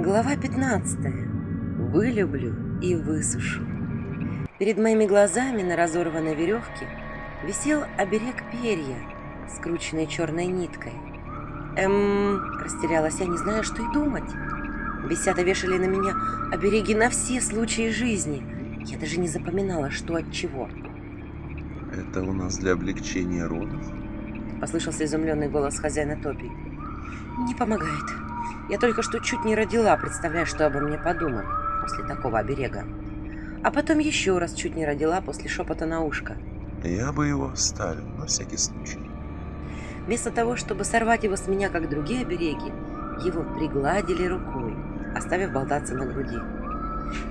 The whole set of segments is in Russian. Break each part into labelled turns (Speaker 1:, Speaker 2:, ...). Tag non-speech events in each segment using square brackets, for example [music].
Speaker 1: Глава 15. Вылюблю и высушу. Перед моими глазами на разорванной веревке висел оберег перья, скрученный черной ниткой. Эм, растерялась я, не знаю, что и думать. Висят и вешали на меня обереги на все случаи жизни. Я даже не запоминала, что от чего.
Speaker 2: Это у нас для облегчения родов?
Speaker 1: Послышался изумленный голос хозяина Топи. Не помогает. Я только что чуть не родила, представляя, что обо мне подумали после такого оберега. А потом еще раз чуть не родила после шепота на ушко.
Speaker 2: Я бы его оставил, на всякий случай.
Speaker 1: Вместо того, чтобы сорвать его с меня, как другие обереги, его пригладили рукой, оставив болтаться на груди.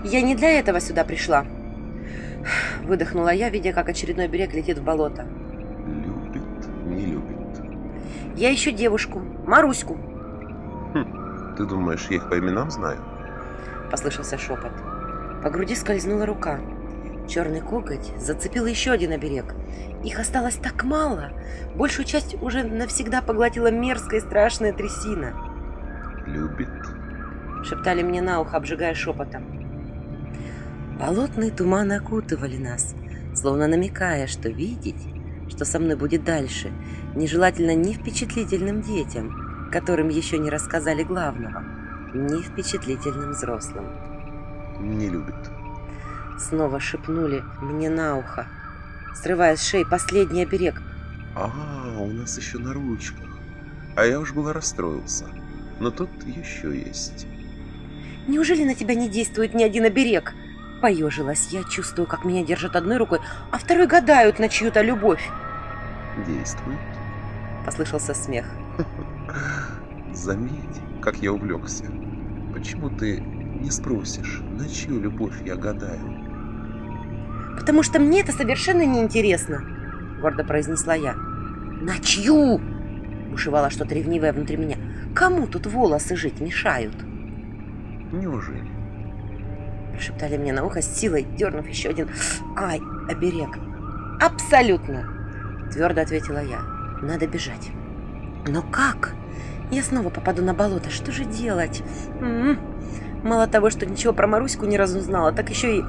Speaker 1: «Я не для этого сюда пришла!» [sighs] Выдохнула я, видя, как очередной берег летит в болото.
Speaker 2: Любит, не любит.
Speaker 1: «Я ищу девушку, Маруську!»
Speaker 2: Ты думаешь, я их по именам знаю?
Speaker 1: Послышался шепот. По груди скользнула рука. Черный коготь зацепил еще один оберег. Их осталось так мало. Большую часть уже навсегда поглотила мерзкая и страшная трясина.
Speaker 2: Любит.
Speaker 1: Шептали мне на ухо, обжигая шепотом. Болотные туманы окутывали нас, словно намекая, что видеть, что со мной будет дальше, нежелательно ни впечатлительным детям, которым еще не рассказали главного, ни впечатлительным взрослым.
Speaker 2: Не любит.
Speaker 1: Снова шепнули мне на ухо, срывая с шеи последний оберег.
Speaker 2: А, у нас еще на ручках. А я уж было расстроился. Но тут еще есть.
Speaker 1: Неужели на тебя не действует ни один оберег? Поежилась я, чувствую, как меня держат одной рукой, а второй гадают на чью-то любовь.
Speaker 2: Действует.
Speaker 1: Послышался смех.
Speaker 2: Заметь, как я увлекся. Почему ты не спросишь, на чью любовь я гадаю?
Speaker 1: Потому что мне это совершенно неинтересно, гордо произнесла я. На чью? Бушевало что-то ревнивое внутри меня. Кому тут волосы жить мешают?
Speaker 2: Неужели?
Speaker 1: Шептали мне на ухо с силой, дернув еще один ай, оберег. Абсолютно, твердо ответила я. Надо бежать. Но как? Я снова попаду на болото. Что же делать? М-м. Мало того, что ничего про Маруську ни разу не знала, так еще и...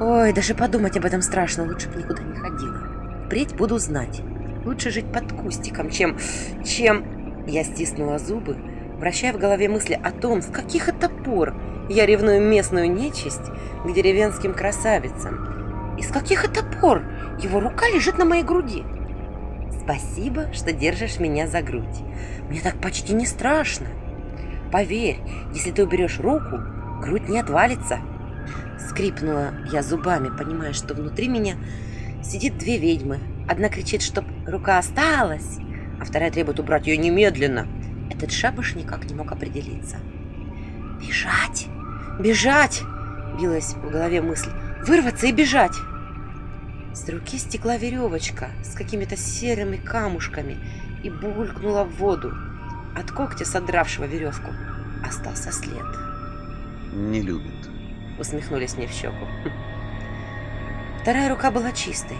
Speaker 1: Ой, даже подумать об этом страшно. Лучше бы никуда не ходила. Впредь буду знать. Лучше жить под кустиком, чем... чем... Я стиснула зубы, вращая в голове мысли о том, с каких это пор я ревную местную нечисть к деревенским красавицам. И с каких это пор его рука лежит на моей груди. Спасибо, что держишь меня за грудь. Мне так почти не страшно. Поверь, если ты уберешь руку, грудь не отвалится. Скрипнула я зубами, понимая, что внутри меня сидит две ведьмы. Одна кричит, чтоб рука осталась, а вторая требует убрать ее немедленно. Этот шабаш никак не мог определиться. «Бежать! Бежать!» – билась в голове мысль. «Вырваться и бежать!» С руки стекла веревочка с какими-то серыми камушками и булькнула в воду. От когтя, содравшего веревку, остался след.
Speaker 2: Не любит.
Speaker 1: Усмехнулись мне в щеку. Вторая рука была чистой.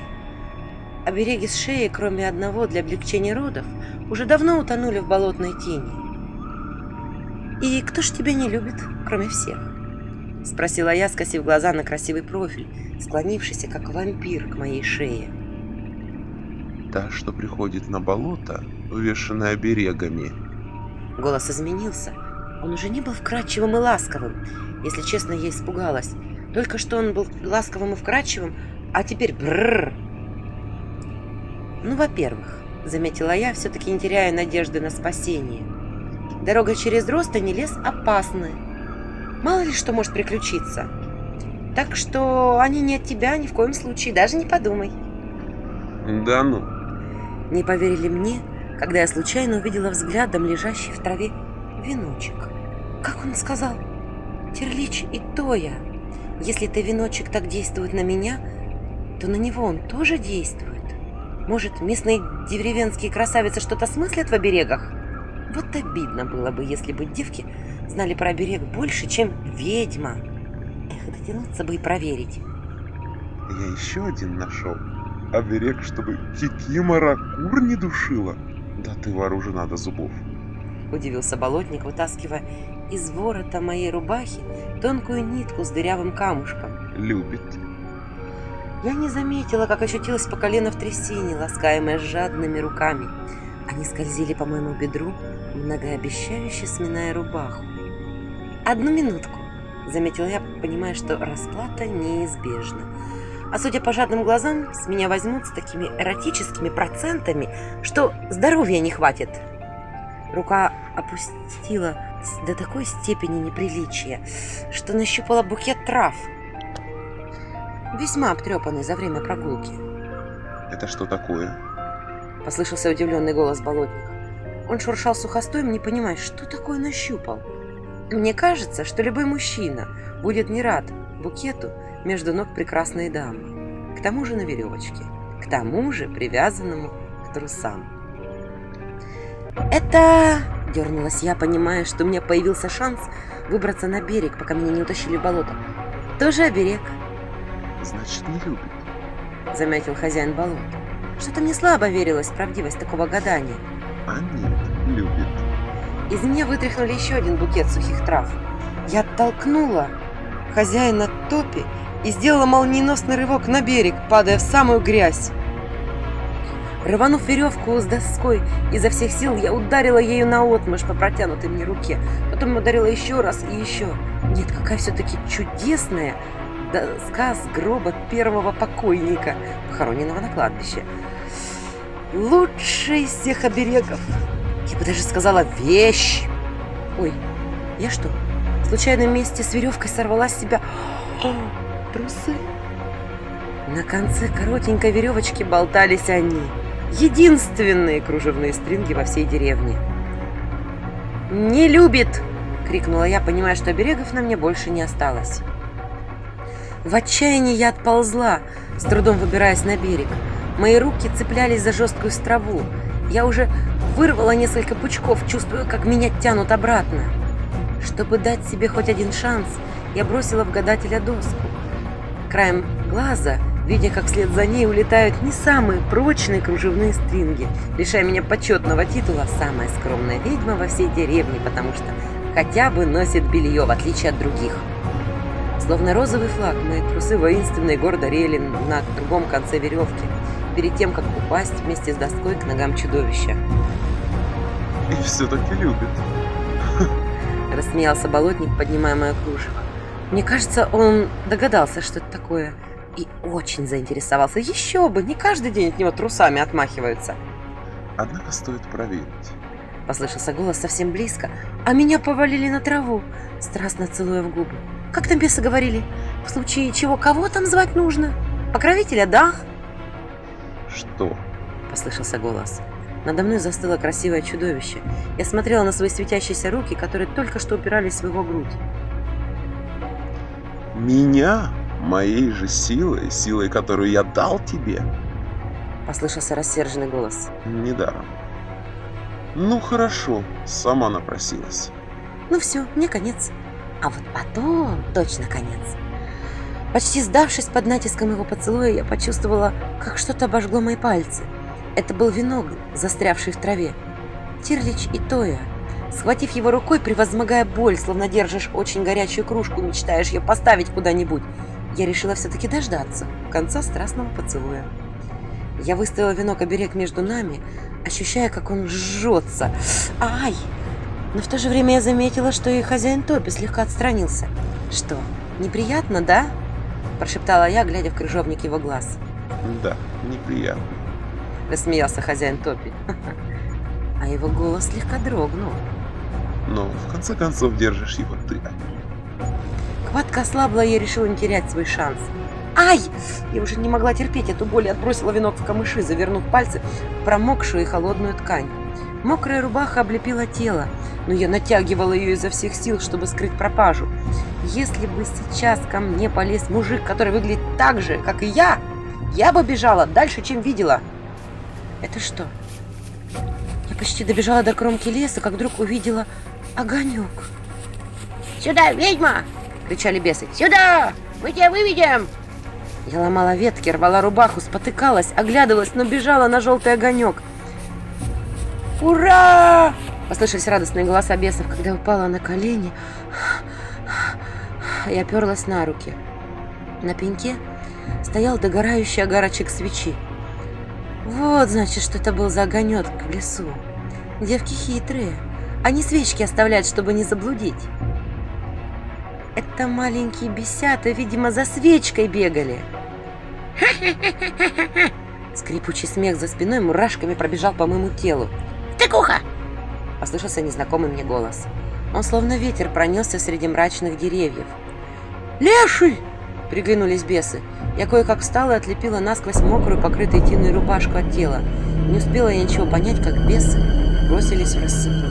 Speaker 1: Обереги с шеи, кроме одного для облегчения родов, уже давно утонули в болотной тени. «И кто ж тебя не любит, кроме всех?» Спросила я, скосив глаза на красивый профиль, склонившийся, как вампир, к моей шее.
Speaker 2: Та, что приходит на болото, увешанная оберегами.
Speaker 1: Голос изменился. Он уже не был вкрадчивым и ласковым. Если честно, я испугалась. Только что он был ласковым и вкрадчивым, а теперь бррр. Ну, во-первых, заметила я, все-таки не теряя надежды на спасение. Дорога через Ростани лес опасный. Мало ли что может приключиться. Так что они не от тебя ни в коем случае, даже не подумай.
Speaker 2: Да ну.
Speaker 1: Не поверили мне, когда я случайно увидела взглядом лежащий в траве веночек. Как он сказал? Терлич и Тоя. Если это веночек так действует на меня, то на него он тоже действует. Может, местные деревенские красавицы что-то смыслят в оберегах? Вот обидно было бы, если бы девки знали про оберег больше, чем ведьма. Эх, дотянуться бы и проверить.
Speaker 2: Я еще один нашел. Оберег, чтобы Кикимора кур не душила. Да ты вооружена до зубов.
Speaker 1: Удивился болотник, вытаскивая из ворота моей рубахи тонкую нитку с дырявым камушком.
Speaker 2: Любит.
Speaker 1: Я не заметила, как очутилась по колено в трясине, ласкаемая жадными руками. Они скользили по моему бедру, многообещающе сминая рубаху. «Одну минутку», — заметила я, понимая, что расплата неизбежна. А судя по жадным глазам, с меня возьмут с такими эротическими процентами, что здоровья не хватит. Рука опустила до такой степени неприличия, что нащупала букет трав, весьма обтрепанный за время прогулки.
Speaker 2: Это что такое?
Speaker 1: Послышался удивленный голос болотника. Он шуршал сухостоем, не понимая, что такое нащупал. Мне кажется, что любой мужчина будет не рад букету между ног прекрасной дамы. К тому же на веревочке. К тому же привязанному к трусам. «Это...» – дернулась я, понимая, что у меня появился шанс выбраться на берег, пока меня не утащили в болото. «Тоже оберег»,
Speaker 2: Значит, не любит.
Speaker 1: – заметил хозяин болота. Что-то мне слабо верилось в правдивость такого гадания.
Speaker 2: А нет, любит.
Speaker 1: Из меня вытряхнули еще один букет сухих трав. Я оттолкнула хозяина топи и сделала молниеносный рывок на берег, падая в самую грязь. Рванув веревку с доской изо всех сил, я ударила ею наотмашь по протянутой мне руке. Потом ударила еще раз и еще. Нет, какая все-таки чудесная доска с гроба первого покойника, похороненного на кладбище. Лучший из всех оберегов. Я бы даже сказала вещь. Ой, я что, в случайном месте с веревкой сорвала с себя О, трусы? На конце коротенькой веревочки болтались они. Единственные кружевные стринги во всей деревне. «Не любит!» — крикнула я, понимая, что берегов на мне больше не осталось. В отчаянии я отползла, с трудом выбираясь на берег. Мои руки цеплялись за жесткую траву. Я уже вырвала несколько пучков, чувствуя, как меня тянут обратно. Чтобы дать себе хоть один шанс, я бросила в гадателя доску. Краем глаза, видя, как вслед за ней улетают не самые прочные кружевные стринги, лишая меня почетного титула «Самая скромная ведьма во всей деревне», потому что хотя бы носит белье, в отличие от других. Словно розовый флаг, мои трусы воинственно и гордо реяли на другом конце веревки, перед тем, как упасть вместе с доской к ногам чудовища.
Speaker 2: И все-таки любит. [laughs]
Speaker 1: Рассмеялся болотник, поднимая мое кружево. Мне кажется, он догадался, что это такое, и очень заинтересовался. Еще бы, не каждый день от него трусами отмахиваются.
Speaker 2: Однако стоит проверить.
Speaker 1: Послышался голос совсем близко, а меня повалили на траву, страстно целуя в губы. Как там бесы говорили? В случае чего кого там звать нужно? Покровителя, да?
Speaker 2: Что?
Speaker 1: Послышался голос. Надо мной застыло красивое чудовище. Я смотрела на свои светящиеся руки, которые только что упирались в его грудь.
Speaker 2: Меня? Моей же силой, силой, которую я дал тебе?
Speaker 1: Послышался рассерженный голос.
Speaker 2: Недаром. Ну хорошо, сама напросилась.
Speaker 1: Ну все, мне конец. А вот потом точно конец. Почти сдавшись под натиском его поцелуя, я почувствовала, как что-то обожгло мои пальцы. Это был венок, застрявший в траве. Тирлич и Тоя. Схватив его рукой, превозмогая боль, словно держишь очень горячую кружку, мечтаешь ее поставить куда-нибудь, я решила все-таки дождаться конца страстного поцелуя. Я выставила венок оберег между нами, ощущая, как он жжется. Ай! Но в то же время я заметила, что и хозяин Топи слегка отстранился. «Что, неприятно, да?» – прошептала я, глядя в крыжовник его глаз.
Speaker 2: Да, неприятно.
Speaker 1: Рассмеялся хозяин Топи. [laughs] А его голос слегка дрогнул.
Speaker 2: Но в конце концов держишь его ты.
Speaker 1: Хватка ослабла, и я решила не терять свой шанс. Ай! Я уже не могла терпеть эту боль и отбросила венок в камыши, завернув пальцы в промокшую и холодную ткань. Мокрая рубаха облепила тело, но я натягивала ее изо всех сил, чтобы скрыть пропажу. Если бы сейчас ко мне полез мужик, который выглядит так же, как и я, я бы бежала дальше, чем видела. Это что? Я почти добежала до кромки леса, как вдруг увидела огонек. «Сюда, ведьма!» — кричали бесы. «Сюда! Мы тебя выведем!» Я ломала ветки, рвала рубаху, спотыкалась, оглядывалась, но бежала на желтый огонек. «Ура!» Послышались радостные голоса бесов, когда упала на колени и оперлась на руки. На пеньке стоял догорающий огарочек свечи. Вот, значит, что это был за огонек в лесу. Девки хитрые. Они свечки оставляют, чтобы не заблудить. Это маленькие бесята, видимо, за свечкой бегали. Скрипучий смех за спиной мурашками пробежал по моему телу.
Speaker 3: Тыкуха!
Speaker 1: Послышался незнакомый мне голос. Он словно ветер пронесся среди мрачных деревьев. «Леший!» – приглянулись бесы. Я кое-как встала и отлепила насквозь мокрую, покрытой тиной рубашку от тела. Не успела я ничего понять, как бесы бросились в рассыпную.